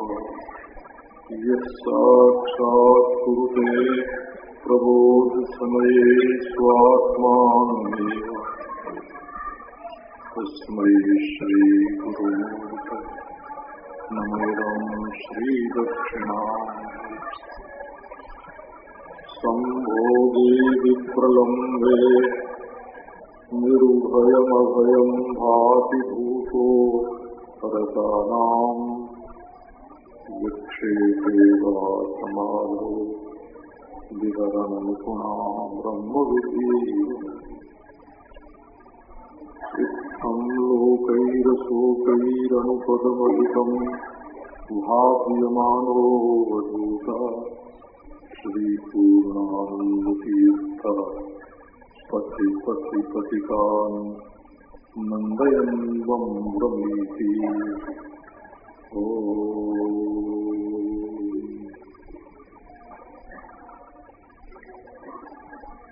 यः साक्षात् कुरुते प्रबोधसमये स्वात्मानमेव तस्मै नमोदं श्रीदक्षिणा सम्भोगे विप्रलम्बे निरुभयमभयम् भाति भूतो रतानाम् विक्षेपे वा समाधो विहरणनुपुणा ब्रह्मविधि इत्थम् लोकैरशोकैरनुपदमधिकम् भाव्यमानो वधूता। नन्दयन्वं ब्रमीति ओ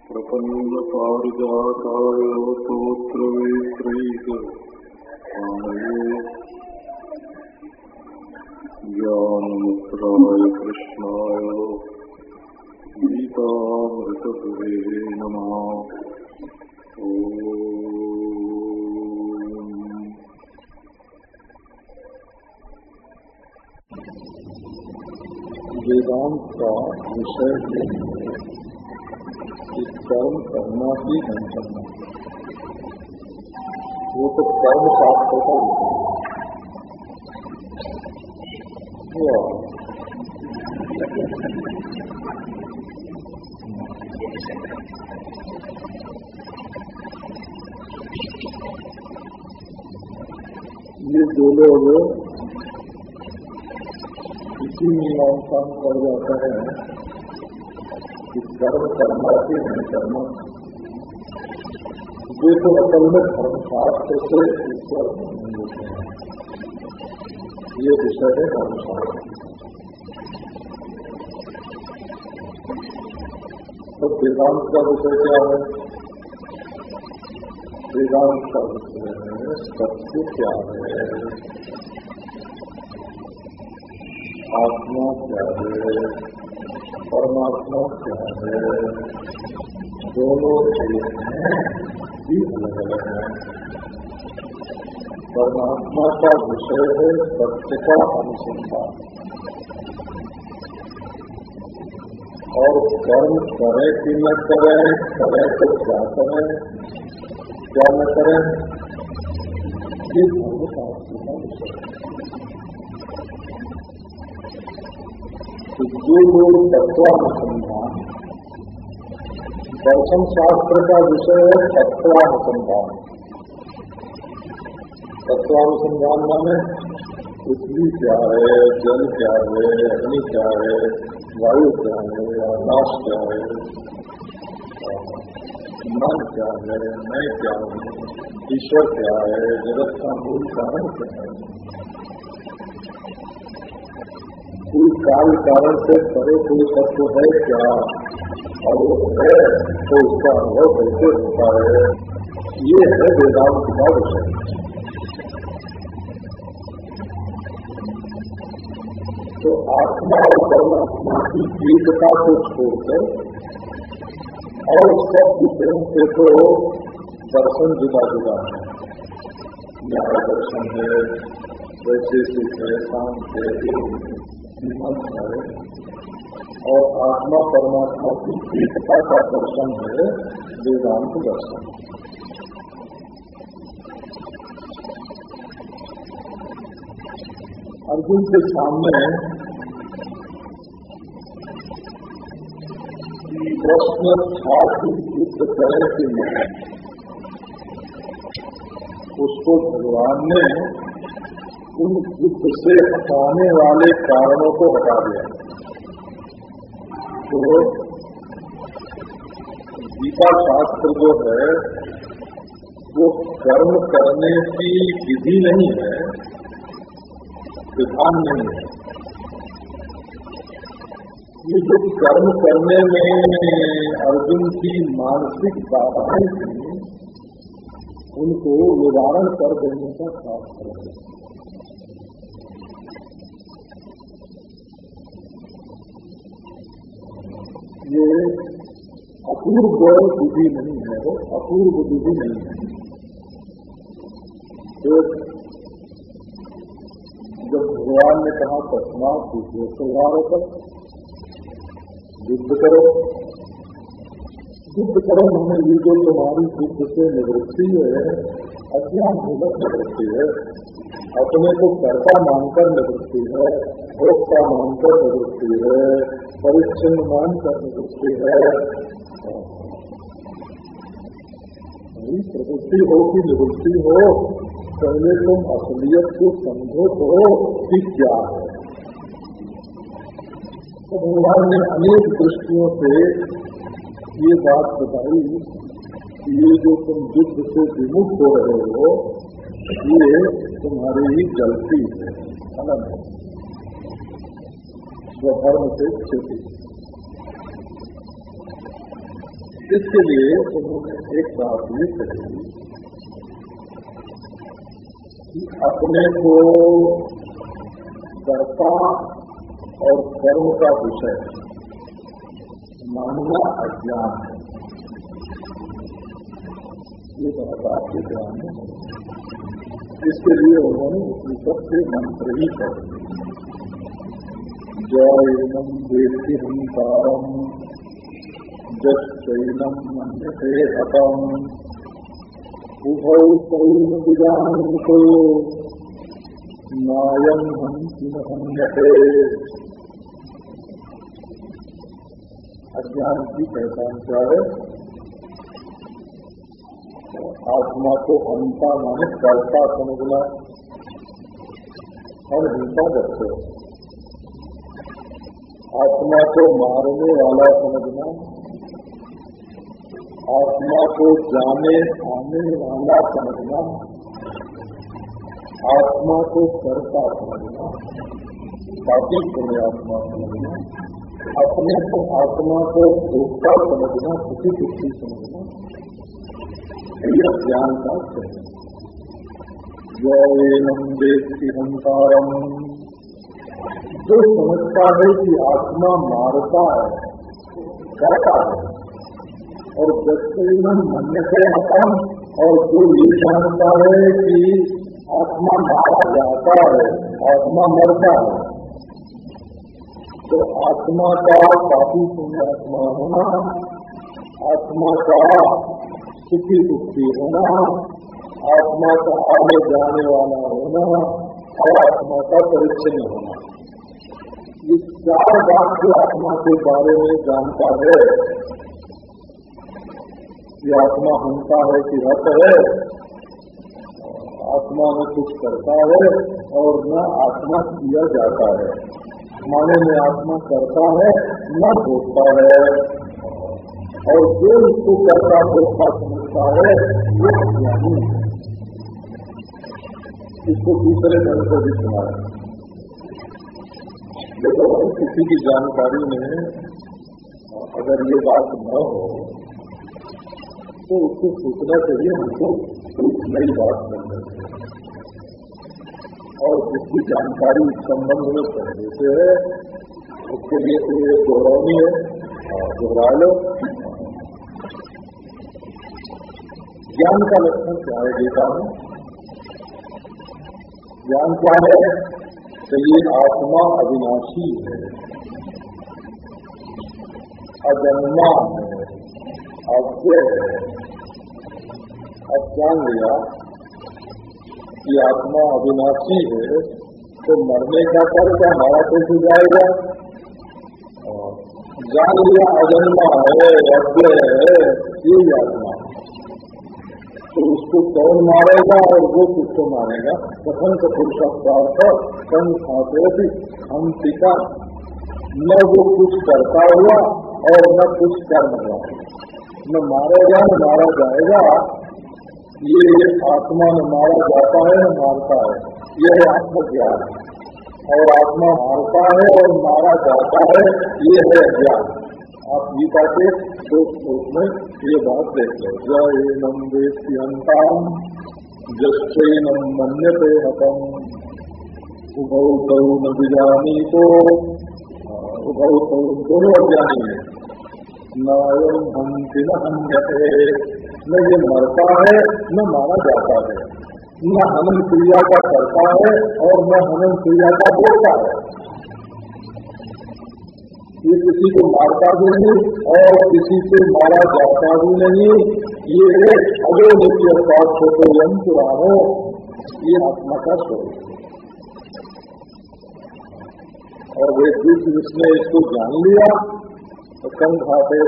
प्रपन्नपारिजाताय स्तोत्रवेत्रैक आनये ज्ञानमुद्राय कृष्णाय गीतामृतपुरे नमः। का विषय कर्म करना ही नहीं करना वो तो कर्म शास्त्र का ये दो लोग इसी मीमांसा में पड़ जाता है। कर्म करना कि नहीं करना वे तो असल में धर्मशास्त्र से ईश्वर हैं ये विषय है धर्मशास्त्र तो वेदांत का विषय क्या है वेदांत का विषय है सत्य क्या है आत्मा क्या है परमात्मा क्या है? दोनों हैं अलग अलग है परमात्मा का विषय है सत्य का अनुसंधान। और कर्म करे कि न करे करे तो क्या करे, क्या न करें, ये जो लोग तत्वानुसंधान दर्शन शास्त्र का विषय है। तत्वानुसंधान तत्वानुसंधान माने पृथ्वी क्या है? जल क्या है? अग्नि क्या है? वायु क्या है? आकाश क्या है मन क्या है मैं क्या हूँ? ईश्वर क्या है? जगत का मूल कारण क्या है? कोई काल कारण से परे कोई तत्व है क्या? और वो है तो उसका अनुभव कैसे होता है? ये है वेदांत का विषय। तो आत्मा और परमात्मा की एकता को छोड़कर और सब विषयों से तो दर्शन जुदा जुदा है। न्याय दर्शन है वैशेषिक है शांत है मंत्र है और आत्मा परमात्मा की एकता का दर्शन है, वेदांत दर्शन। अर्जुन के सामने प्रश्न था कि युद्ध कि नहीं, उसको भगवान ने उन युद्ध से हटाने वाले कारणों को हटा दिया। तो गीता शास्त्र जो है, वो कर्म करने की विधि नहीं है, विधान नहीं है। ये जो कर्म करने में अर्जुन की मानसिक बाधाएँ थी, उनको निवारण कर देने का खास कर ये अपूर्व विधि नहीं है, वो अपूर्व विधि नहीं है। तो जब भगवान ने कहा तस्मात स्वभाव पर युद्ध करो। युद्ध करो हमें ये जो तुम्हारी युद्ध से निवृत्ति है, अज्ञान भूलक निवृत्ति है। अपने को कर्ता मानकर निवृत्ति है भोक्ता मानकर निवृत्ति है। परिच्छिन्न मानकर निवृत्ति है प्रवृत्ति हो कि निवृत्ति हो, पहले तुम असलियत को समझो तो कि क्या है। तो भगवान ने अनेक दृष्टियों से ये बात बताई कि ये जो तुम युद्ध से विमुख हो रहे हो, ये तुम्हारी ही गलती है। अलग है स्वधर्म से क्षति इसके लिए उन्होंने एक बात ये कही कि अपने को कर्ता और कर्म का विषय मानना अज्ञान है। ये बात आपके ज्ञान में इसके लिए उन्होंने उपनिषद से मंत्र ही कर जय देती हंकारम जैनम मन्यते हतम उभौ सैन नायम हँसी हन्यते अज्ञान की पहचान क्या है? आत्मा को अंता माने कर्ता समझना। और हिंसा करते आत्मा को मारने वाला समझना, आत्मा को जाने आने वाला समझना, आत्मा को करता समझना, बाकी तुम्हें आत्मा समझना, अपने को आत्मा को भोक्ता समझना, किसी किसी समझना। ज्ञान का जैनम देती हंकारम जो समझता है कि आत्मा मारता है करता है और दक्षिण मन से हतम और जो ये जानता है कि आत्मा मारा जाता है आत्मा मरता है तो आत्मा का काफ़ी पुण्य आत्मा होना आत्मा का सुखी दुखी होना आत्मा का आगे जाने वाला होना और आत्मा का परिचय होना। ये चार बात जो आत्मा के बारे में जानता है। कि आत्मा हंता है कि रत है आत्मा में कुछ करता है, और न आत्मा किया जाता है। माने में आत्मा करता है, न भोगता है। और जो इसको करता भोगता समझता है, वो ज्ञानी है इसको दूसरे ढंग से भी सुना है देखो, किसी की जानकारी में अगर ये बात न हो तो उसको सोचना चाहिए हमको नई बात करना चाहिए और जिसकी जानकारी इस संबंध में पहले से है, उसके लिए तो ये दोहरानी है, दोहरा लो। ज्ञान का लक्षण क्या है, गीता में? ज्ञान क्या है? तो ये आत्मा अविनाशी है। अजन्मा है। अव्यय है। अब जान लिया कि आत्मा अविनाशी है तो मरने का कर क्या हमारा कैसे जाएगा? जान लिया, अजन्मा है, अव्यय है, ये आत्मा। तो उसको कौन मारेगा और वो किसको मारेगा? कथन का पुरुषार्थ हम टीका न वो कुछ करता हुआ और न कुछ कर्म हुआ। न मारेगा, न मारा जाएगा। ये आत्मा न मारा जाता है, न मारता है। यह आत्मज्ञान। और आत्मा मारता है और मारा जाता है, ये है अज्ञान आप गीता के दो श्लोक में ये बात देख लो जय नम वेत्यंताम जस्नम मन्यते हतम उभौ तौ न बिजानी को उभौ तौ दोनों अज्ञानी है। नायम हंति न हन्यते। न ये मरता है, न मारा जाता है। न हनन क्रिया का करता है और न हनन क्रिया का बोलता है। ये किसी को मारता भी नहीं और किसी से मारा जाता भी नहीं। ये अगले नित्य पाठ छोटे यंत्र हो ये आत्मा का स्वरूप और वे जिस जिसने इसको जान लिया संघाते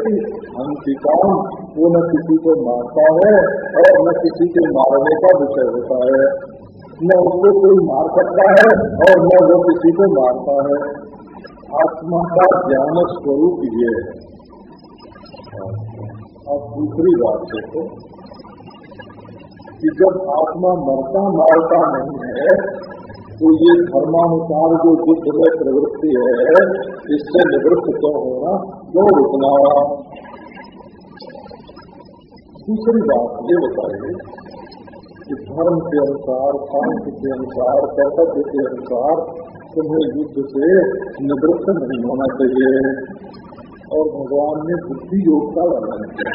अंतिकाम वो न किसी को मारता है और न किसी के मारने का विषय होता है। न उसको कोई मार सकता है और न वो किसी को मारता है। आत्मा का ज्ञान स्वरूप ये है। अब दूसरी बात देखो कि जब आत्मा मरता मारता नहीं है तो ये धर्मानुसार जो युद्ध में प्रवृत्ति है, इससे निवृत्त क्यों होना? क्यों रुकना? दूसरी बात ये बताइए कि धर्म के अनुसार शांति के अनुसार, कर्तव्य के अनुसार तुम्हें युद्ध से निवृत्त नहीं होना चाहिए। और भगवान ने बुद्धि योग का वर्णन किया।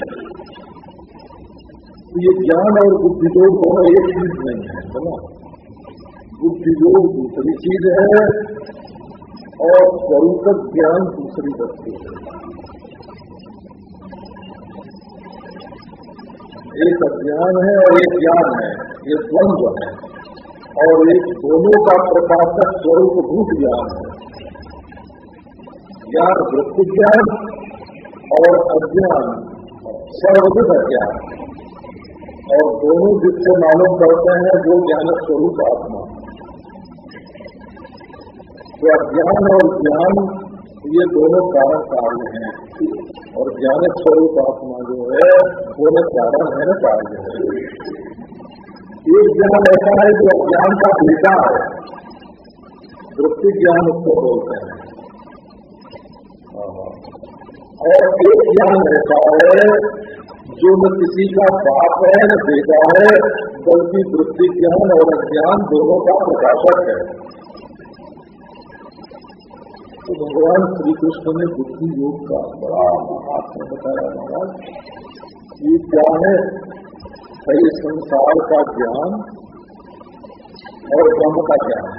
तो ये ज्ञान और बुद्धि योग दोनों एक चीज़ नहीं है समझ बुद्धि योग दूसरी चीज़ है और स्वरूप ज्ञान दूसरी वस्तु है। एक अज्ञान है और एक ज्ञान है, ये द्वंद्व है। और एक दोनों का प्रकाशक स्वरूप भूत ज्ञान है। ज्ञान वृत्ति ज्ञान और अज्ञान सर्वविध अज्ञान और दोनों जिससे मालूम करते हैं, वो ज्ञान स्वरूप आत्मा। तो अज्ञान और ज्ञान, ये दोनों कारण कार्य हैं। और ज्ञान स्वरूप आत्मा जो है, वो कारण है कार्य है। एक ज्ञान ऐसा है जो अज्ञान का बेटा है। वृत्ति ज्ञान उसको बोलते हैं। और एक ज्ञान ऐसा है, जो न किसी का बाप है, न बेटा है, बल्कि वृत्ति ज्ञान और अज्ञान दोनों का प्रकाशक है। तो भगवान श्री कृष्ण ने बुद्धि योग का बड़ा महात्मा बताया महाराज, ये क्या है? सही संसार का ज्ञान और ब्रह्म का ज्ञान।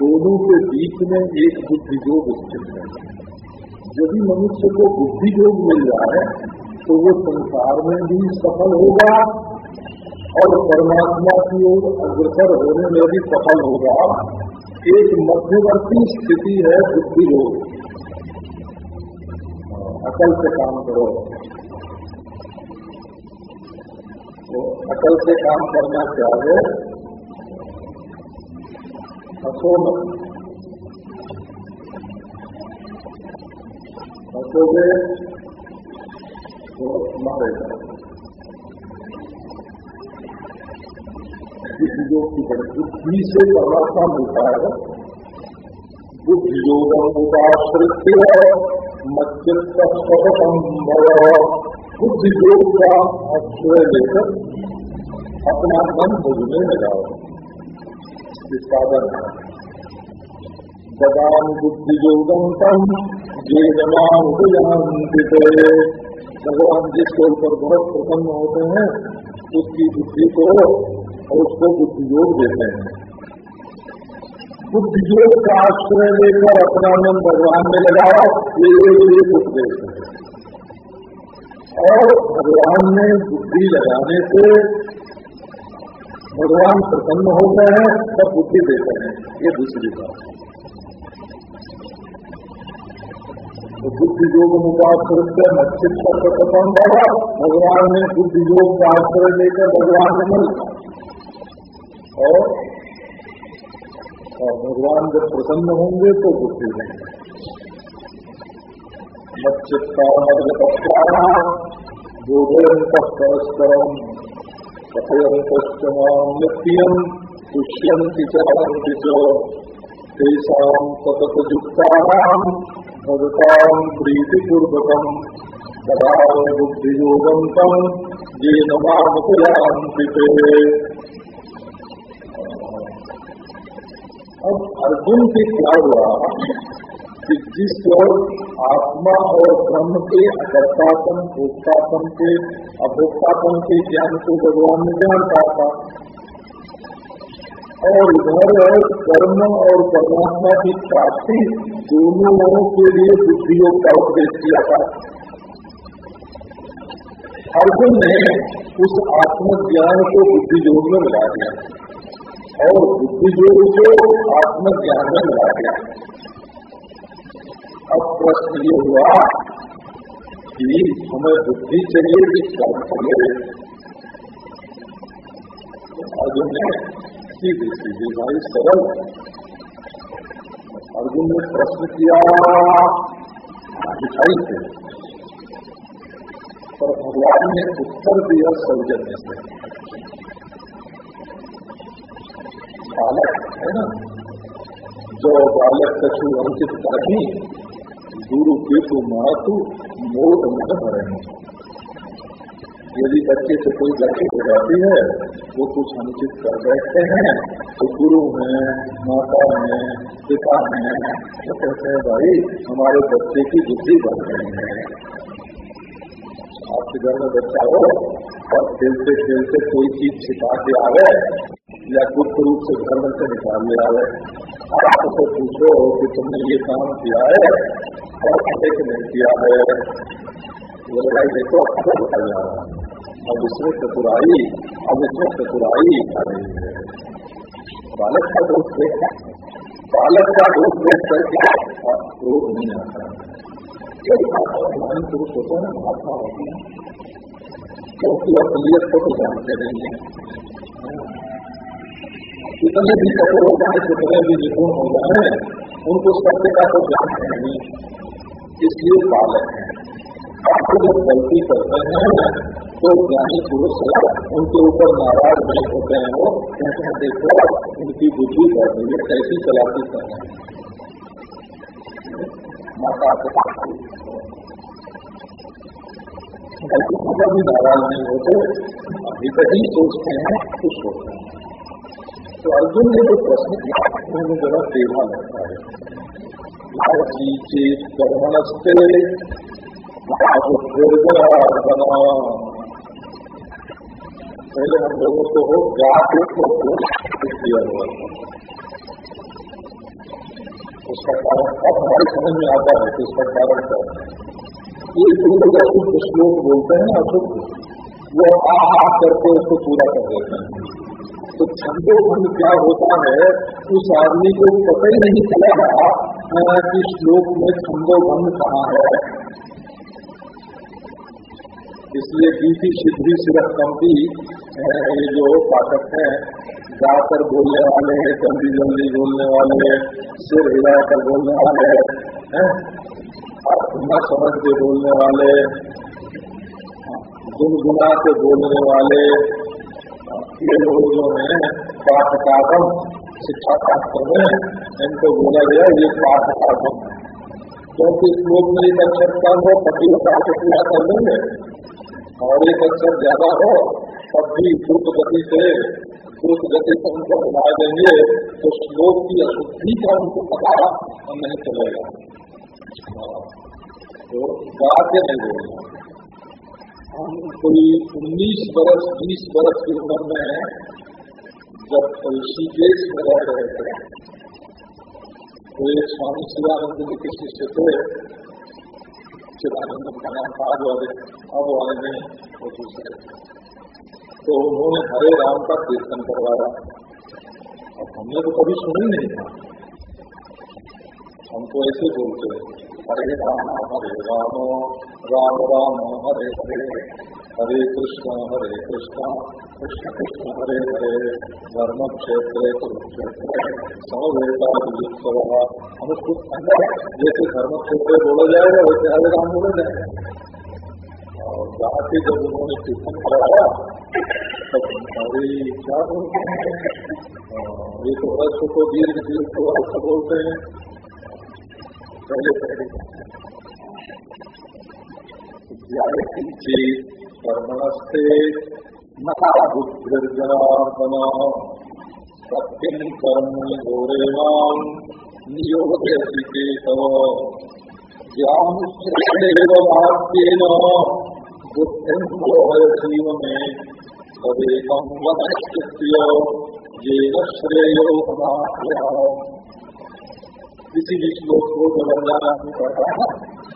दोनों के बीच में एक बुद्धि योग स्थित है। यदि मनुष्य को बुद्धि योग मिल जाए तो वो संसार में भी सफल होगा और परमात्मा की ओर अग्रसर होने में भी सफल होगा। एक मध्यवर्ती स्थिति है बुद्धि योग अकल से काम करो। तो अकल से काम करना चाहिए। हंसो हंसोगे तो मारेगा योग की बड़ी बुद्धि से परमात्मा मिलता है बुद्धि योग उपाश्रित मच्चित्तम बुद्धि योग का आश्रय लेकर अपना मन बुझने लगाओ साधन बदाम बुद्धि योगम ये जमान भगवान जिसके ऊपर बहुत प्रसन्न होते हैं उसकी बुद्धि को और उसको बुद्धि योग देते हैं बुद्धि योग का आश्रय लेकर अपना मन भगवान में लगाओ, ये एक उपदेश है। और भगवान में बुद्धि लगाने से भगवान प्रसन्न हो गए हैं तब बुद्धि देते हैं। ये दूसरी बात तो बुद्धि योग से मच्छित का प्रसन्न होगा भगवान ने बुद्धि योग का आश्रय लेकर भगवान ने मिल। और भगवान जब प्रसन्न होंगे तो बुद्धि देंगे। मच्चित्ता मदपक्षारा बोधयंत परस्परम कथयंत नित्यम तुष्यंति चरंति तेषां सततयुक्तानां भगतां प्रीतिपूर्वकं ददाव बुद्धियोगन्तं येन मामुपयान्ति ते। अब अर्जुन से क्या हुआ? कि जिस ओर आत्मा और ब्रह्म के अकर्तापन भोक्तापन के, अभोक्तापन के ज्ञान को भगवान ने जानता था। और इधर कर्म और परमात्मा की प्राप्ति, दोनों के लिए बुद्धियोग का उपदेश किया था। अर्जुन ने उस आत्मज्ञान को बुद्धि योग में लगा दिया। और बुद्धि योग को आत्मज्ञान में लगा दिया। अब प्रश्न ये हुआ कि हमें बुद्धि चाहिए कि कर्म चाहिए अर्जुन ने सीधी सीधी भाई सरल। अर्जुन ने प्रश्न किया। दिखाई से पर भगवान ने उत्तर दिया सौजन्य से। बालक, है ना? जो बालक कछु अंकित करनी गुरु के तो मातु मोद मन भरे यदि बच्चे से कोई गलती हो जाती है, वो कुछ अनुचित कर बैठते हैं तो गुरु हैं, माता हैं, पिता हैं तो कहते हैं, भाई, हमारे बच्चे की बुद्धि बढ़ रही है। आपके घर में बच्चा हो, और खेलते खेलते कोई चीज़ छिपा के आ गए या गुप्त रूप से घर में से निकाल ले आ आप उसे पूछो कि तुमने ये काम किया है और कि नहीं किया है वो लड़ाई देखो अच्छा बताया जा रहा है अब इसमें चतुराई अब इसमें चतुराई आ रही है बालक का दोष देखा बालक का दोष देख करके क्रोध नहीं आता पुरुष होते हैं महात्मा होती है क्योंकि असलियत को तो जानते नहीं है। कितने भी कठोर हो जाए कितने भी निपुण हो जाए उनको सत्य का तो जानते नहीं। इसलिए बालक है आपको जब गलती करते हैं तो ज्ञानी पुरुष उनके ऊपर नाराज़ नहीं होते हैं वो, कहते हैं, देखो, उनकी बुद्धि बढ़ रही है, कैसी चलाती कर रहे हैं? माता गलती पर भी नाराज़ नहीं होते, अभी तक ही सोचते हैं खुश होते हैं। तो अर्जुन ने जो प्रश्न किया उन्होंने जरा देवा लगता है। चेत कर्मणस्ते पहले हम लोगों को हो हुआ उसका कारण अब हमारी समझ में आता है कि उसका कारण क्या है। ये पूरे का शुद्ध श्लोक बोलते हैं अशुद्ध। वो आ करके उसको पूरा कर देते हैं। तो छंदोबंध क्या होता है, उस आदमी को पता ही नहीं चला कि श्लोक में छंदोबंध कहाँ है। इसलिए बीती सिद्धि सिर्फ़ कमती ये जो पाठक है, जाकर बोलने वाले हैं, जल्दी जल्दी बोलने वाले हैं, सिर हिलाकर बोलने वाले हैं न समझ के बोलने वाले गुनगुना के बोलने वाले ये लोग जो है पाठ पाठकागम शिक्षा शास्त्र में इनको बोला गया ये पाठ पाठकागम क्योंकि श्लोक में एक अक्षर का वो पति पाठ पूरा कर लेंगे और एक अक्षर ज़्यादा हो, तब भी द्रुत गति से द्रुत गति से उनको बना देंगे तो श्लोक की अशुद्धि का उनको पता नहीं चलेगा। तो गा के नहीं बोलेगा कोई उन्नीस बरस, बीस बरस की उम्र में जब ऋषिकेश में रह रहे थे। तो एक स्वामी शिवानंद जी के शिष्य थे। शिवानंद का नाम आज वाले अब वाले नहीं वो दूसरे तो उन्होंने हरे राम का कीर्तन करवाया। और हमने तो कभी सुना ही नहीं था। हम तो ऐसे बोलते हरे राम हरे राम राम राम हरे हरे हरे कृष्ण हरे कृष्ण कृष्ण कृष्ण हरे हरे धर्म क्षेत्र कुरुक्षेत्र हम कुछ अंदर जैसे धर्म क्षेत्र बोला जाएगा वैसे हरे राम बोला जाएगा और जाके जब उन्होंने कीर्तन कराया तब अरे क्या बोलते हैं ये तो अर्थ को दीर्घ दीर्घ को बोलते हैं पहले पहले कर्मणस्ते नता बुद्धिर्जनार्दना कर्म घोरेवान नियोग तव ज्ञान बुद्धिम जीव में तदेकम वनस्कृत्य ये श्रेयो किसी भी श्लोक को जब अनजाना नहीं पड़ता। है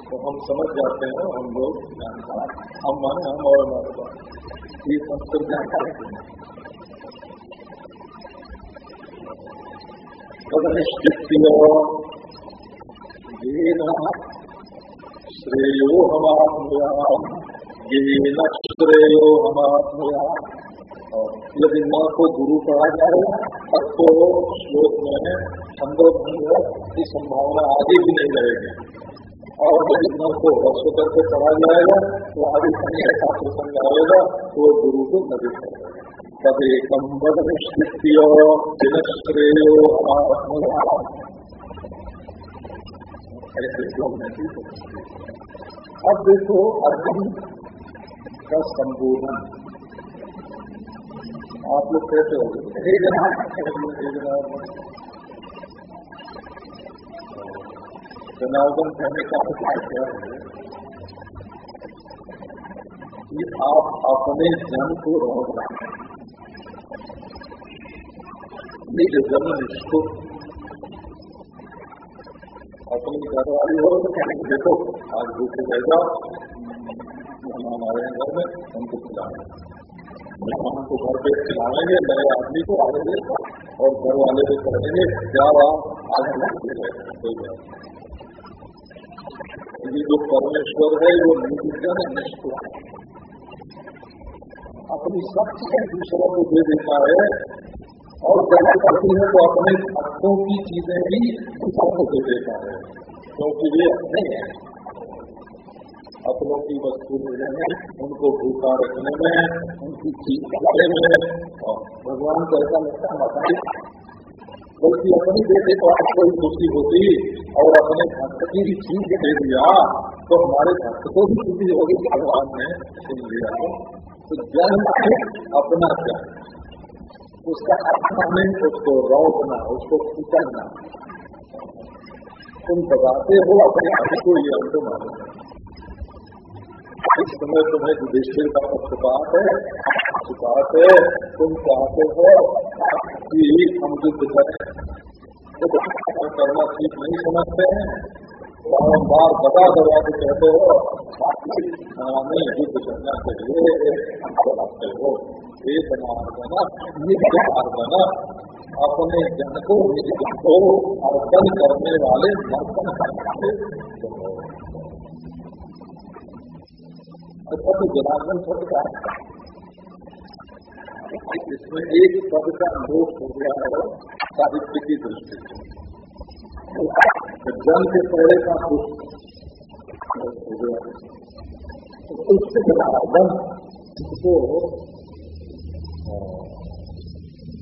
तो हम समझ जाते हैं, हम लोग हम माने हम और हमारे ये संस्कृत जानकारी श्रेयो हमात्मया येन श्रेयो हमात्मया यदि माँ को गुरु पढ़ा जाए तब तो श्लोक में संभव नहीं है की संभावना आगे भी नहीं रहेगी और माँ को वर्ष करके पढ़ा जाएगा तो आगे कहीं ऐसा प्रसंग आएगा तो गुरु को न तब एकम वद निश्चित्य श्रेयो ऐसे लोग अब देखो, अर्जुन का संबोधन आप लोग कैसे हो? हे जनार्दन कहने का उपाय क्या है? कि आप अपने जन को रोक रहे हैं निज जन निष्ठुर अपनी घर वाली हो तो कहेंगे देखो। आज भूखे रह जाओ। मेहमान आ रहे हैं घर में, उनको खिलाएँगे मेहमान को घर पे खिलाएँगे नए आदमी को आएँगे और घर वाले को कहेंगे, क्या आप आगे कोई ये जो परमेश्वर है, वो निजन निष्ठुर अपनी सब चीज़ें दूसरों को दे देता है, और जहाँ करती है तो अपने भक्तों की चीज़ें भी दूसरों को दे देता है, क्योंकि वे अपने अपनों की वस्तु लेने में उनको भूखा रखने में, उनकी चीज़ करने में, और भगवान को ऐसा लगता है बल्कि अपनी बेटे को आज कोई खुशी होती और अपने भक्त की भी चीज़ दे दिया तो हमारे भक्त को भी खुशी होगी भगवान ने सुन लिया तो जन्म अपना ज्ञान उसका अपना नहीं उसको रोकना उसको कुचलना तुम बताते हो अपने आप को, ये अंत मानो इस समय तुम्हें युधिष्ठिर का पक्षपात है पक्षपात है, तुम चाहते हो कि हम युद्ध करें तो करना ठीक नहीं समझते हैं बारम्बार बता दबा के कहते हो हमें युद्ध करना चाहिए बताते हो, एक मार्गना नित्य मार्गना अपने जन को अर्पण करने वाले नर्पण करने अच्छा तो जनार्दन का इसमें एक पद का लोप हो गया है साहित्य की दृष्टि से। जन के पहले का कुछ हो गया जनार्दन को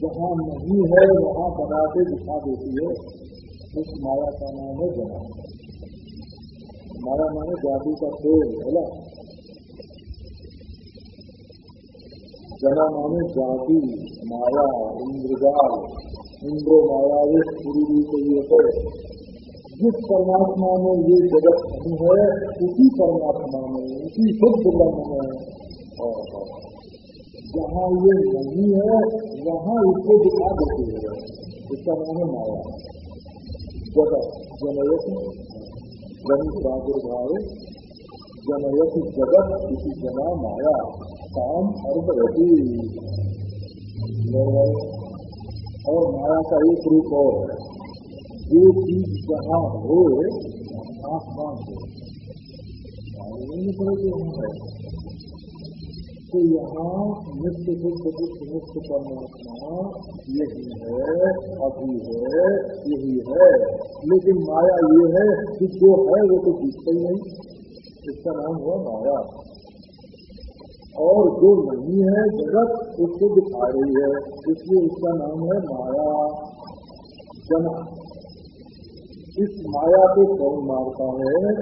जहाँ नहीं है, वहाँ बना के दिखा देती है, उस माया का नाम है जना माया माने जादू का खेल, है ना? जना माने जाति, माया, इंद्रजाल इंद्रो माया ये पूरी रूप ये जिस परमात्मा में ये जगत नहीं है, उसी परमात्मा में, उसी शुद्ध ब्रह्म में और जहाँ ये नहीं है, वहाँ इसको दिखा देती है। इसका नाम है माया। जगत जनयत जन प्रादुर्भाव, जनयत जगत इसी जना माया। काम अर्थ रहती और माया का एक रूप और जो चीज़ जहाँ हो, आसमान हो। है तो यहाँ नित्य दुख दुख मुक्त परमात्मा यही है, अभी है, यही है। लेकिन माया ये है कि जो है वो तो दिखता ही नहीं। इसका नाम हुआ माया। और जो नहीं है, जगत उसको दिखा रही है। इसलिए उसका नाम है माया। जना इस माया को कौन मारता है?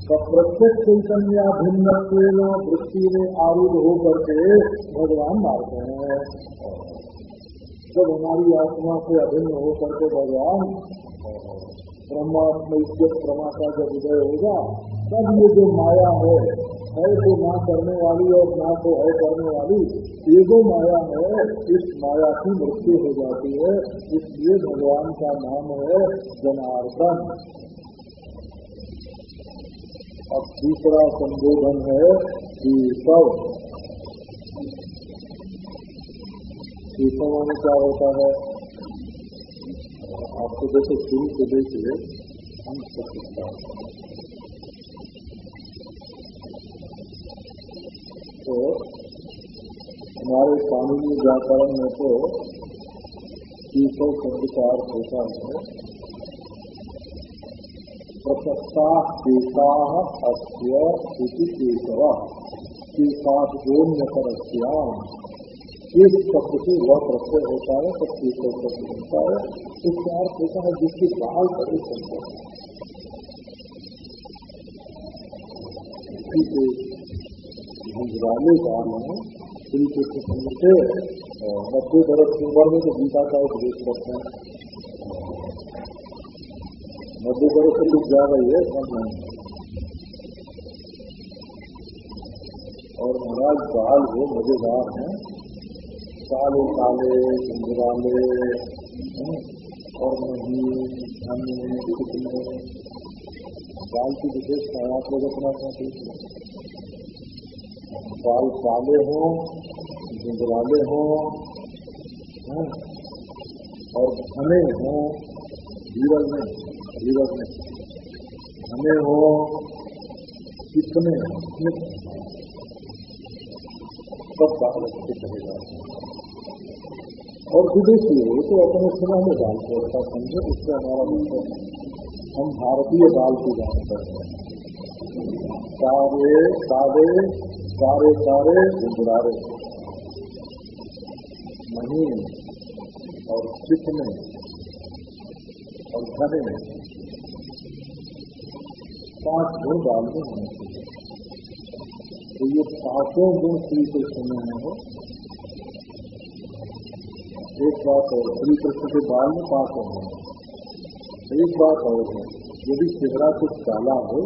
तो प्रत्येक चैतन्य भिन्न वृत्ति में आरूढ़ होकर के भगवान मारते हैं। जब हमारी आत्मा से अभिन्न होकर के भगवान ब्रह्मात्म प्रमा का जब उदय होगा, तब ये जो माया है है तो ना करने वाली और ना तो है करने वाली। ये जो माया है, इस माया की मृत्यु हो जाती है, इसलिए भगवान का नाम है जनार्दन। अब दूसरा संबोधन है केशव केशव में क्या होता है? आपको देखो शुरू से देखिए, हम सब तो हमारे कानूनी व्याकरण में तो का अर्थ होता है प्रसक्ता केता अस्य इति केशव। केशात गोन्य परस्याम एक शब्द से वह प्रत्यय होता है, तब केशव शब्द होता है। इसका अर्थ होता है जिसके बाल संभव ठीक गुजराने काल में श्री कृष्ण चंद्र से नब्बे बरस की उम्र में तो गीता का उपदेश करते हैं। नब्बे बरस से लोग जा रही है कम नहीं और महाराज, बाल वो मज़ेदार हैं। काले काले गुजराले और नहीं बाल की विशेषता आप लोग अपना चाहते हैं बाल काले हों झुंझलाले हों और घने हों धीरज में धीरज में। घने हो, कितने सब बाल अच्छे कहेगा और विदेशी हो तो अपने सुना में बाल को ऐसा समझे? उससे हमारा मतलब हम भारतीय बाल की बात करते हैं। सारे सारे सारे सारे गुजरारे नहीं और में और घने पाँच गुण डालने होने तो ये पाँचों गुण श्री कृष्ण में हो एक बात और श्री कृष्ण के बाल में पाँचों हैं। एक बात और है, यदि चेहरा कुछ काला हो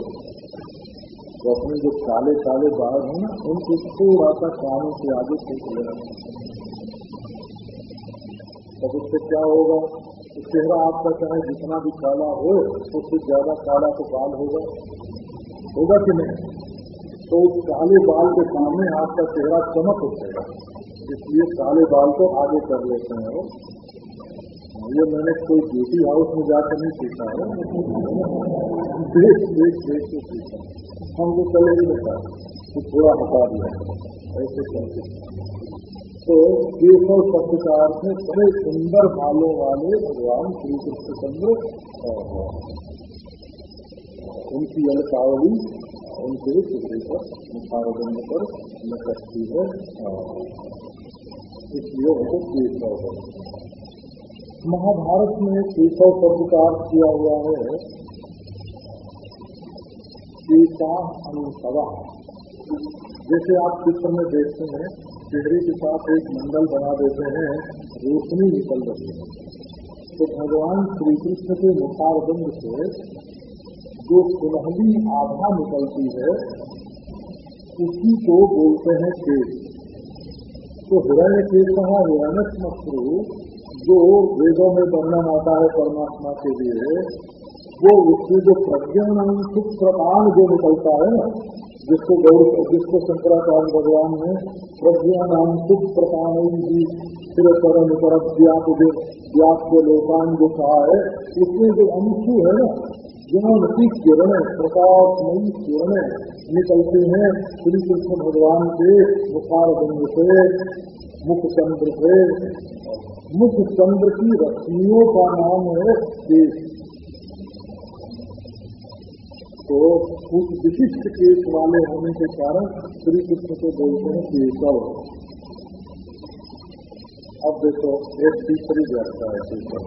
तो अपने जो काले काले बाल हैं ना, उनको थोड़ा सा कानों से आगे फेंक लेना तब उससे क्या होगा? तो चेहरा आपका चाहे जितना भी काला हो, उससे ज़्यादा काला तो बाल होगा। होगा कि नहीं? तो उस काले बाल के सामने आपका चेहरा चमक उठेगा। इसलिए काले बाल को आगे कर लेते हैं ये मैंने कोई ब्यूटी हाउस में जाकर नहीं सीखा है। देख देख देख के सीखा हम लोग चले ही बता तो थोड़ा हटा दिया। ऐसे कहते तो केशव शब्द का अर्थ है बड़े सुंदर बालों वाले भगवान श्री कृष्ण चंद्र उनकी अलकावली, उनके चेहरे पर मुखारबंद पर नकती है। इसलिए उनको केशव महाभारत में केशव शब्द का अर्थ किया हुआ है। एका अनुसवा। जैसे आप चित्र में देखते हैं चेहरे के साथ एक मंडल बना देते हैं, रोशनी निकल रही है। तो भगवान श्री कृष्ण के मुखारबंद से जो सुनहली आभा निकलती है, उसी को बोलते हैं केस। तो हिरण्य केस कहा हिरण्य जो वेदों में वर्णन आता है परमात्मा के लिए वो उसमें जो प्रज्ञान सुख प्रकान जो निकलता है ना जिसको गौर जिसको शंकराचार्य भगवान ने प्रज्ञान सुख प्रकान जी फिर चरण पर व्याप व्याप के लोकान जो कहा है, उसमें जो अंशु है ना, ज्ञान की किरणें, प्रकाशमयी किरणें निकलती हैं, श्री कृष्ण भगवान के मुखार बंद से, मुख चंद्र से। मुख चंद्र की रश्मियों का नाम है देश तो उस विशिष्ट केस वाले होने के कारण श्री कृष्ण को बोलते हैं केशव अब देखो, एक तीसरी व्याख्या है केशव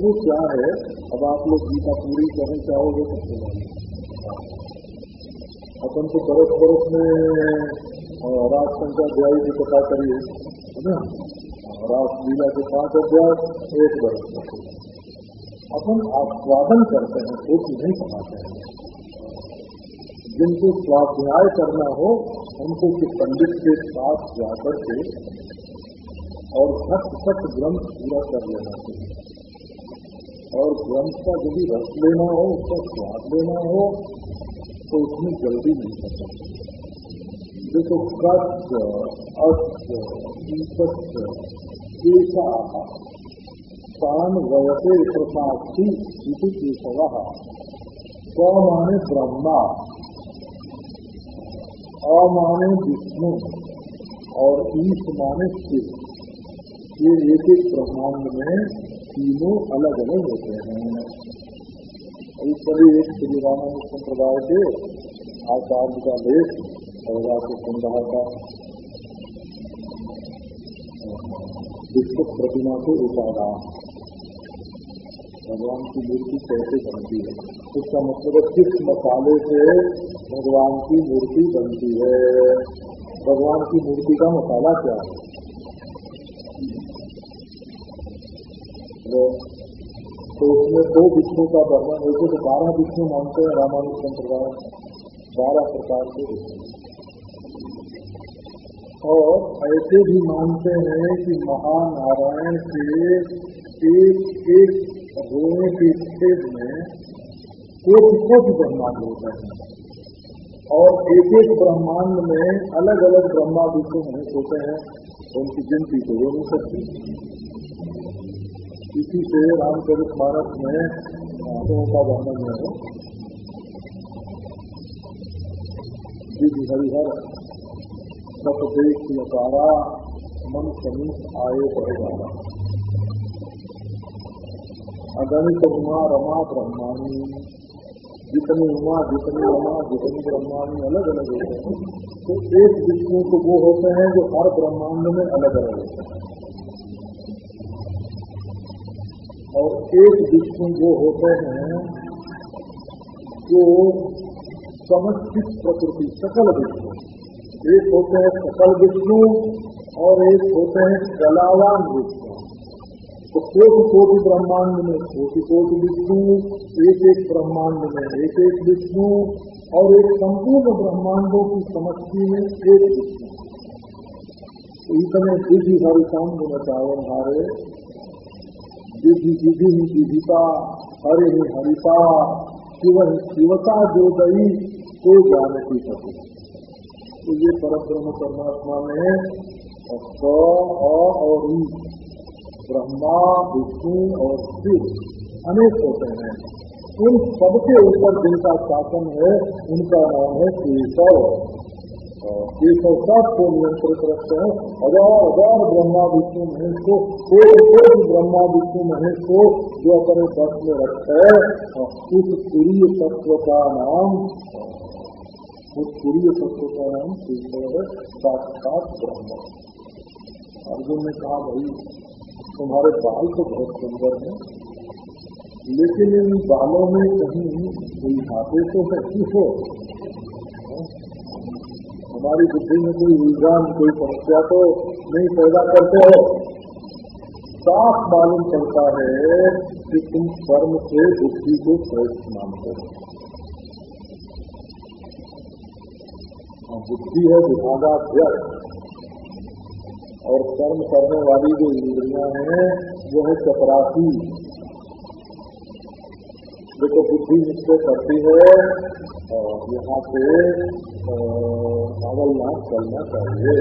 वो क्या है? अब आप लोग गीता पूरी करना चाहोगे तो अपन तो बरस बरस में राज संख्या अध्याय की कथा करिए है ना? रास लीला के पाँच अध्याय, एक वर्ष अपन आस्वादन करते हैं वो नहीं समाते हैं। जिनको स्वाध्याय करना हो, उनको कि पंडित के साथ जाकर के और घट घट ग्रंथ पूरा कर लेना चाहिए। और ग्रंथ का यदि रस लेना हो, उसका स्वाद लेना हो तो उसमें जल्दी नहीं करना चाहिए। देखो कच्छ अस्त ऐसा तान वयसे प्रसाक्षी केशव। क माने ब्रह्मा। अ माने विष्णु। और ईश माने शिव। ये एक एक ब्रह्मांड में तीनों अलग अलग होते हैं। इस सभी एक श्री रामानुज संप्रदाय के आचार्य का लेख और आपको सुन रहा था विश्व प्रतिमा को उतारा भगवान की मूर्ति कैसे बनती है? उसका मतलब किस मसाले से भगवान की मूर्ति बनती है? भगवान की मूर्ति का मसाला क्या है? तो उसमें दो विष्णु का वर्णन वैसे तो बारह विष्णु मानते हैं रामानुज संप्रदाय बारह प्रकार के विष्णु और ऐसे भी मानते हैं कि महानारायण के एक एक रोने के छेद में कोटि कोटि ब्रह्मांड होते हैं। और एक एक ब्रह्मांड में अलग अलग ब्रह्मा विष्णु महेश होते हैं उनकी गिनती तो हो नहीं सकती। इसी से रामचरित मानस में का वर्णन है। हरिहर सत देख लकारा मन समीप आए बढ़ेगा अगणित उमा रमा ब्रह्मानी जितनी उमा, जितनी रमा जितनी ब्रह्मानी अलग अलग होते हैं। तो एक विष्णु तो वो होते हैं जो हर ब्रह्मांड में अलग अलग होते हैं। और एक विष्णु वो होते हैं जो समस्थित प्रकृति, सकल विष्णु। एक होते हैं सकल विष्णु और एक होते हैं कलावान विष्णु। तो कोटि कोटि ब्रह्मांड में कोटि कोटि विष्णु, एक एक ब्रह्मांड में, एक एक विष्णु और एक संपूर्ण ब्रह्मांडों की समष्टि में एक विष्णु। तो इतने विधि हरिकांड बचावन हारे, विधि विधि विधिता, हरे ही हरिता, शिव शिवता जो गई तो जान की सके तो ये परब्रह्म परमात्मा में और ब्रह्मा, विष्णु और शिव अनेक होते हैं। उन सबके ऊपर जिनका शासन है, उनका नाम है केशव। केशव सबको नियंत्रित रखते हैं। हज़ार हज़ार ब्रह्मा, विष्णु, महेश को, कोई कोई ब्रह्मा, विष्णु, महेश को जो अपने दस में रखते हैं उस सूर्य तत्व का नाम उस सूर्य तत्व का नाम केशव है, साक्षात ब्रह्म। अर्जुन ने कहा, भाई तुम्हारे बाल तो बहुत सुंदर है लेकिन इन बालों में कहीं कोई हाथे तो नहीं हो। हमारी बुद्धि में कोई उलझान कोई समस्या तो नहीं पैदा करते हो। साफ़ मालूम चलता है कि तुम कर्म से बुद्धि को श्रेष्ठ मानते हो। हाँ, बुद्धि है विभागाध्यक्ष। और कर्म करने वाली जो इंद्रिया है वो है चपरासी। देखो, बुद्धि निश्चय करती है, और यहाँ से अवलनाथ चलना चाहिए।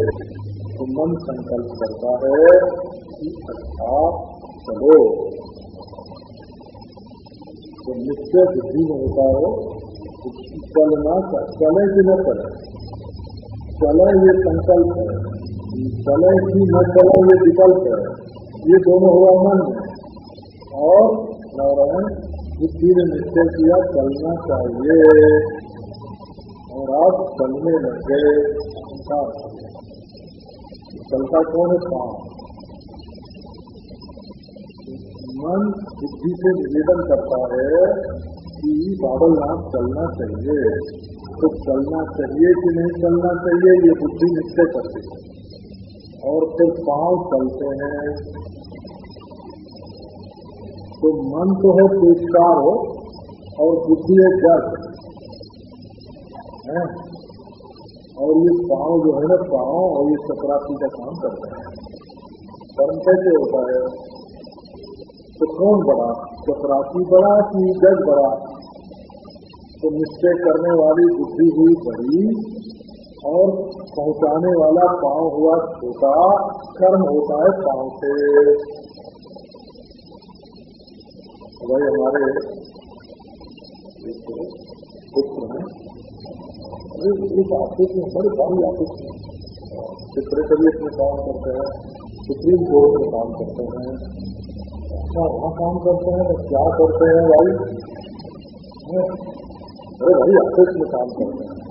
तो मन संकल्प करता है कि अच्छा चलो। तो निश्चय बुद्धि में होता है चलना चले कि न चले? चले ये संकल्प है। चले कि न चले ये विकल्प है। ये दोनों हुआ मन। में और नारायण बुद्धि ने निश्चय किया चलना चाहिए। और आप चलने लग। गए चलता कौन है? पाँव मन बुद्धि से निवेदन करता है कि बाबलनाथ चलना चाहिए। तो चलना चाहिए कि नहीं चलना चाहिए, ये बुद्धि निश्चय करती है। और फिर पाँव चलते हैं। तो मन तो है पेशकार हो, और बुद्धि है जड़ है? और ये पाँव जो है ना, पाँव और ये चपरासी का काम करते हैं। कर्म कैसे होता है? तो कौन बड़ा? चपरासी बड़ा कि जज बड़ा? तो निश्चय करने वाली बुद्धि हुई बड़ी और पहुँचाने वाला पाँव हुआ छोटा, कर्म होता है पाँव से। भाई हमारे एक पुत्र हैं। अरे इस ऑफ़िस में बड़े भारी ऑफ़िस में सेक्रेटरीट में काम करते हैं सुप्रीम कोर्ट में काम करते हैं। अच्छा वहाँ काम करते हैं तो क्या करते हैं भाई? अरे भाई ऑफ़िस में काम करते हैं।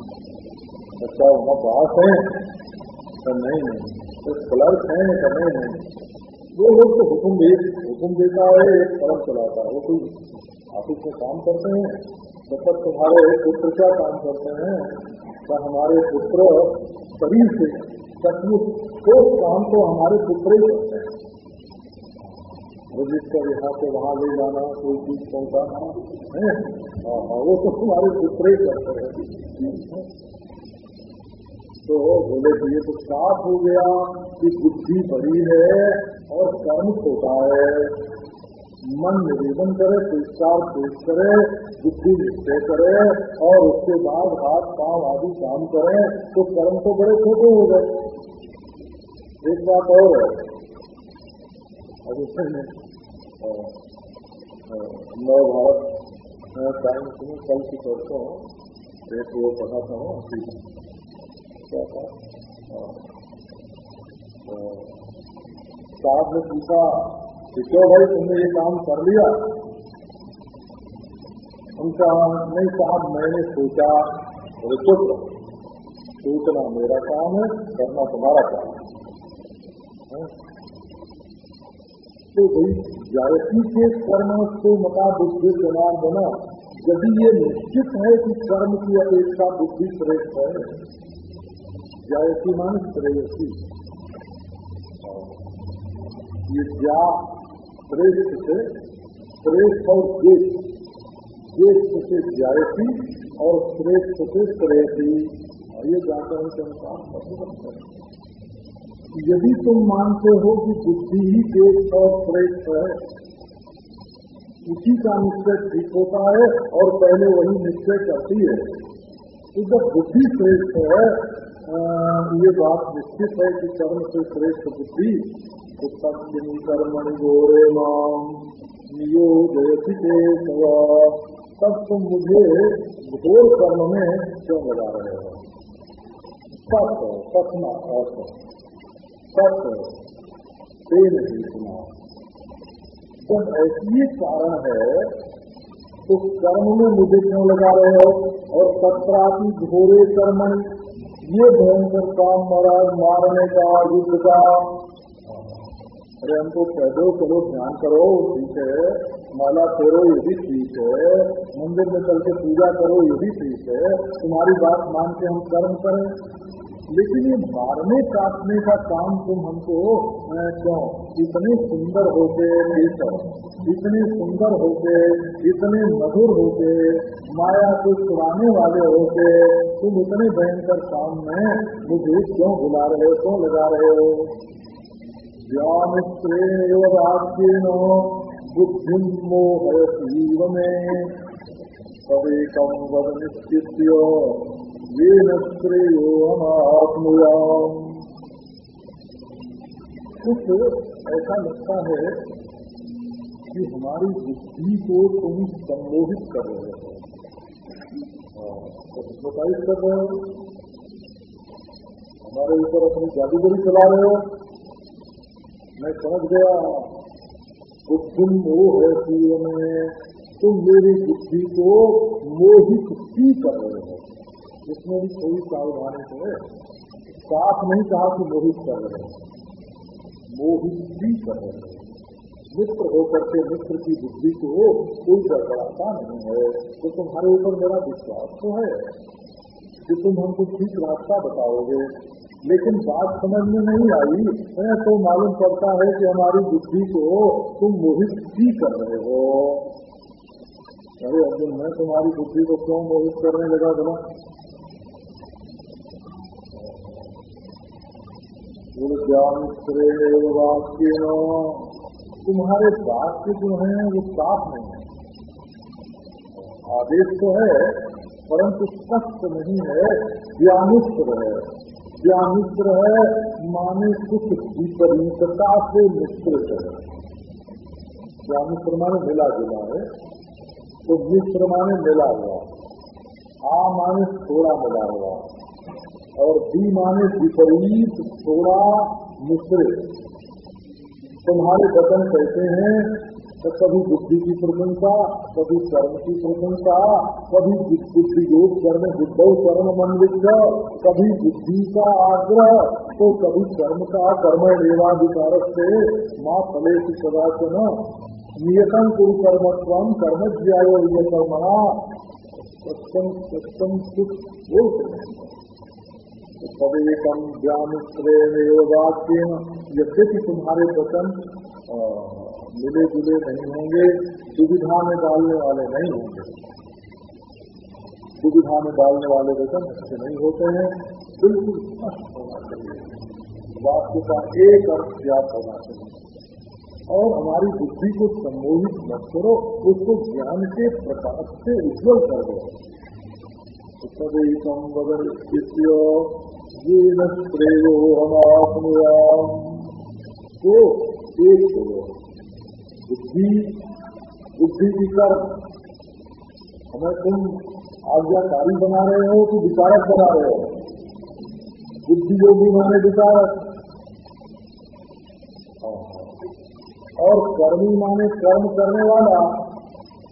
अच्छा वहाँ पास है। तो नहीं नहीं। तो क्लर्क है या नहीं नहीं। वो लोग तो हुक्म दे हुक्म देता है एक तरफ़ चलाता है। वो कोई ऑफ़िस में काम करते हैं जब तक तुम्हारे पुत्र क्या काम करते हैं? तो हमारे पुत्र शरीर से सचमुच तो काम तो हमारे पुत्र ही करते हैं। रजिस्टर यहाँ से वहाँ ले जाना कोई चीज़ पहुँचाना है? हाँ, हाँ, वो तो हमारे पुत्र ही करते हैं। तो बोले कि ये तो साफ़ हो गया कि बुद्धि बड़ी है और कर्म छोटा है। मन निवेदन करे पुरस्कार पेश करे, बुद्धि निश्चय करे और उसके बाद हाथ, पाँव आदि काम करे तो कर्म तो बड़े छोटे हो गए। एक बात और है। अब उसमें नव भारत टाइम्स में कल की परसों एक वो पढ़ा था क्या था साहब ने पूछा कि क्यों भाई तुमने ये काम कर लिया? उनका नहीं साहब, मैंने सोचा, बोले चुप सोचना मेरा काम है, करना तुम्हारा काम है। तो भाई जायसी के कर्म से मता बुद्धि चुनाव बना, यदि ये निश्चित है कि कर्म की अपेक्षा बुद्धि श्रेष्ठ है जायसी मान श्रेयसी। ये ज्या श्रेष्ठ से श्रेष्ठ और ज्येष्ठ। ज्येष्ठ से ज्यायसी और श्रेष्ठ से श्रेयसी ये व्याकरण के अनुसार यदि तुम मानते हो कि बुद्धि ही श्रेष्ठ और श्रेष्ठ है, उसी का निश्चय ठीक होता है और पहले वही निश्चय करती है। तो जब बुद्धि श्रेष्ठ है ये बात निश्चित है कि कर्म से श्रेष्ठ बुद्धि उत्पत्ति कर्मणि गोरे माम नियोजयति के तब तुम मुझे घोर कर्म में क्यों लगा रहे हो? सत्य सपना अर्थ सत्य तेन ही सुना। जब ऐसी कारण है तो कर्म में मुझे क्यों लगा रहे हो? और तत्रापि घोरे कर्मण ये भयंकर काम महाराज मारने का, युद्ध का। अरे हमको कह दो करो ध्यान करो, ठीक है। माला फेरो, ये भी ठीक है। मंदिर में चल के पूजा करो, ये भी ठीक है। तुम्हारी बात मान के हम कर्म करें। लेकिन ये मारने काटने का काम तुम हमको क्यों? इतने सुंदर होते केशव इतने सुंदर होते, इतने मधुर होते, माया को छुड़ाने वाले होते, तुम इतने भयंकर काम में मुझे क्यों बुला रहे हो, क्यों लगा रहे हो? ज्ञानित्रेण वाक्येन बुद्धि मोहयतीव में। तदेकम वद निश्चित ये श्रेयो अनात्मयाम कुछ ऐसा लगता है कि हमारी बुद्धि को तुम सम्मोहित कर रहे हो। हिप्नोटाइज कर रहे हो। हमारे ऊपर अपनी जादूगरी चला रहे हो। मैं समझ गया। बुद्धि वो है जीवन में। तुम मेरी बुद्धि को मोहित ही कर रहे हो। इसमें भी कोई सावधानी है साफ़ नहीं कहा कि मोहित कर रहे हो। मोहित भी कर रहे हो। मित्र होकर के मित्र की बुद्धि को कोई गड़बड़ाता नहीं है। तो तुम्हारे ऊपर मेरा विश्वास तो है कि तुम हमको ठीक रास्ता बताओगे। लेकिन बात समझ में नहीं आई मैं तो मालूम पड़ता है कि हमारी बुद्धि को तुम मोहित ही कर रहे हो। अरे अर्जुन, मैं तुम्हारी बुद्धि को क्यों मोहित करने लगा बना वाक्य तुम्हारे वाक्य जो है, वो साफ़ नहीं है। आदेश तो है, परंतु स्पष्ट नहीं है ज्ञानित्र है। ज्ञानित्र है, माने कुछ विपरीतता से मिश्रित है। ज्ञानित्र माने मिला जुला है तो मिश्र माने मिला हुआ। आ माने थोड़ा मिला हुआ। और बी माने विपरीत थोड़ा मिश्रित तुम्हारे वचन कहते हैं तो कभी बुद्धि की प्रशंसा, कभी कर्म की प्रशंसा, कभी बुद्धि योग करने बुद्ध कर्म मंदिर कभी बुद्धि का आग्रह तो कभी कर्म का कर्म रेवाधिकार से माँ फले की सदाचन नियतम कुरु कर्म स्वम कर्म ज्यायो कर्मणा सत्यम सत्यम सुख तदेकम ज्ञान श्रेय वाक्य यद्यपि तुम्हारे वचन मिले जुले नहीं होंगे सुविधा में डालने वाले नहीं होंगे। सुविधा में डालने वाले वचन अच्छे नहीं होते हैं। बिल्कुल स्पष्ट होना चाहिए। वाक्य का एक अर्थ ज्ञात होना चाहिए। और हमारी बुद्धि को सम्मोहित मत करो, उसको ज्ञान के प्रकाश से उज्जवल कर दो। सदैकम वदन ये न श्रेयो हम तो एक बुद्धि बुद्धि की हमें तुम आज्ञाकारी बना रहे हो कि विचारक बना रहे हो। बुद्धि योगी माने विचारक। और कर्मी माने कर्म करने वाला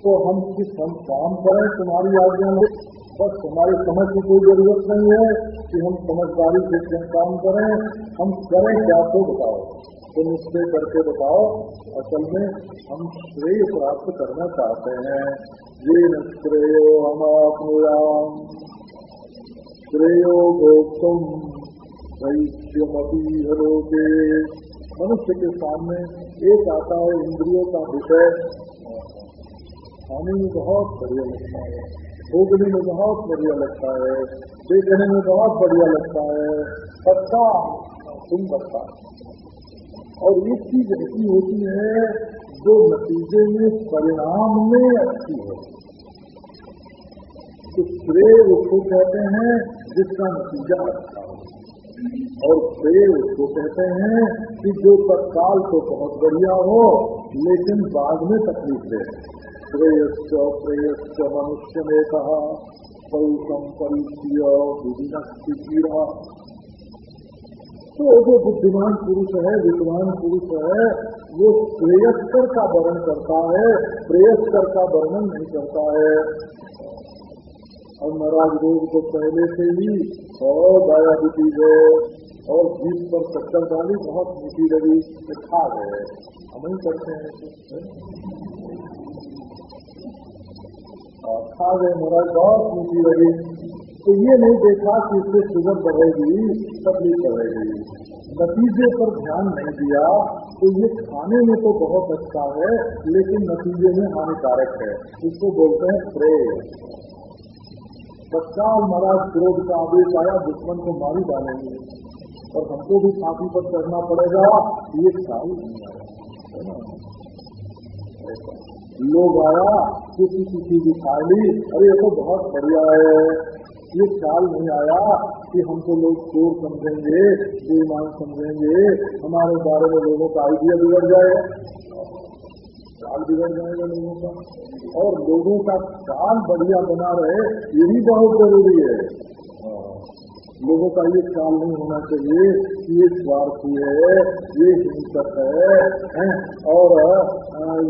तो हम किस हम काम करें, तुम्हारी आज्ञा में? बस हमारी समझ की कोई ज़रूरत नहीं है कि हम समझदारी से काम करें, हम करें क्या तो बताओ। तुम इससे करके बताओ, असल में हम श्रेय प्राप्त करना चाहते हैं। ये न श्रेयो हम अपनुयाम श्रेयो भोक्तुम। वैश्यमती हलोके मनुष्य के सामने एक आता है, इंद्रियों का विषय। खाने में बहुत बढ़िया लगता है। भोगने में बहुत बढ़िया लगता है, देखने में बहुत बढ़िया लगता है। सत्ता सुंदरता और एक चीज़ ऐसी होती है जो नतीजे में, परिणाम में अच्छी है। तो श्रेय उसको कहते हैं जिसका नतीजा अच्छा हो। और श्रेय उसको कहते हैं कि जो तत्काल तो बहुत बढ़िया हो, लेकिन बाद में तकलीफ़ दे। श्रेयस्क प्रेयस्क मनुष्य ने कहा पौषम परिचय विभिन्न तो जो बुद्धिमान पुरुष है, विद्वान पुरुष है, वो प्रेयस्कर का वर्णन करता है प्रेयस्कर का वर्णन नहीं करता है। और महाराज रोग को पहले से ही और गाया बीती गए और जीत पर चक्कर डाली, बहुत मीठी लगी खा गए हम ही करते हैं गए महाराज बहुत मीठी लगी। तो ये नहीं देखा कि इससे शुगर बढ़ेगी, तकलीफ़ बढ़ेगी। नतीजे पर ध्यान नहीं दिया तो ये खाने में तो बहुत अच्छा है, लेकिन नतीजे में हानिकारक है। इसको बोलते हैं प्रेय तत्काल महाराज क्रोध का आदेश आया, दुश्मन को मारी डालेंगे। और हमको भी फांसी पर चढ़ना पड़ेगा, ये ख्याल नहीं आया। लोग आया, किसी किसी की ली अरे ये तो बहुत बढ़िया है। ये ख्याल नहीं आया कि हमको लोग चोर समझेंगे, बेईमान समझेंगे, हमारे बारे में लोगों का आइडिया बिगड़ जाएगा ख्याल बिगड़ जाएगा लोगों का। और लोगों का ख्याल बढ़िया बना रहे, ये भी बहुत ज़रूरी है। लोगों का ये ख्याल नहीं होना चाहिए कि ये स्वार्थी है ये हिंसक है, और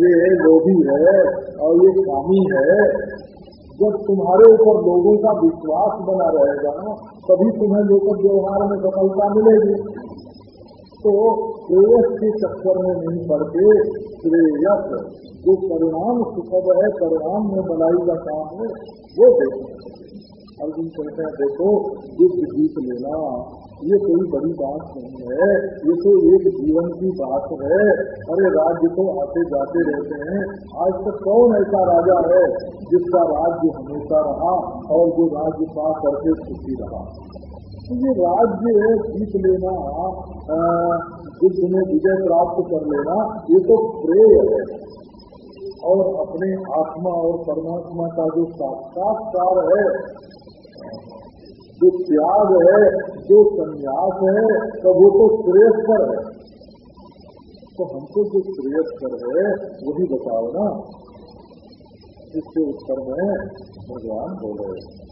ये लोभी है और ये कामी है। जब तुम्हारे ऊपर लोगों का विश्वास बना रहेगा ना तभी तुम्हें लोक व्यवहार में सफलता मिलेगी। तो श्रेयस के चक्कर में नहीं पड़ते। श्रेयस जो परिणाम सुखद है परिणाम में बनाई का काम है वो देखो। अर्जुन कहते हैं, देखो युद्ध जीत लेना, ये कोई बड़ी बात नहीं है, ये तो एक जीवन की बात है। अरे, राज्य तो आते जाते रहते हैं। आज तक कौन ऐसा राजा है, जिसका राज्य हमेशा रहा और जो राज्य पा करके सुखी रहा? तो ये राज्य जीत लेना युद्ध में विजय प्राप्त कर लेना, ये तो प्रेय है। और अपने आत्मा और परमात्मा का जो साक्षात्कार है जो त्याग है, जो संन्यास है तो वो तो श्रेयस्कर है। तो हमको जो श्रेयस्कर है, वही बताओ ना। इसके उत्तर में भगवान बोले।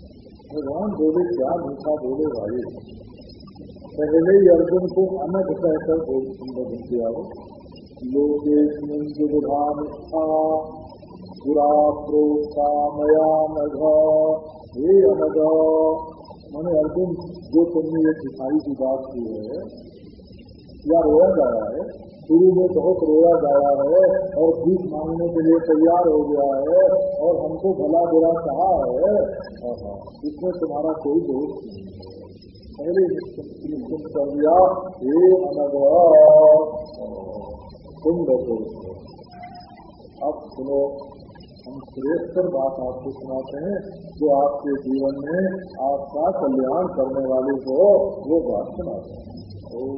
भगवान बोले, क्या मीठा बोले भाई? पहले ही अर्जुन को अनग कहकर संबोधन किया हो। लोकेशा पुरा प्रोक्ता मया नघ हे अनग मैंने अर्जुन, जो तुमने ये सिखाई की बात की है, या रोया जाया है, शुरू में बहुत रोया जाया है, और भीख मांगने के लिए तैयार हो गया है, और हमको भला बुरा कहा है इसमें तुम्हारा कोई दोष नहीं पहले निश्चित कर दिया, हे अनग तुम देखो अब सुनो हम श्रेष्ठ बात आपको सुनाते हैं, जो आपके जीवन में आपका कल्याण करने वाले हो, वो बात सुनाते हैं।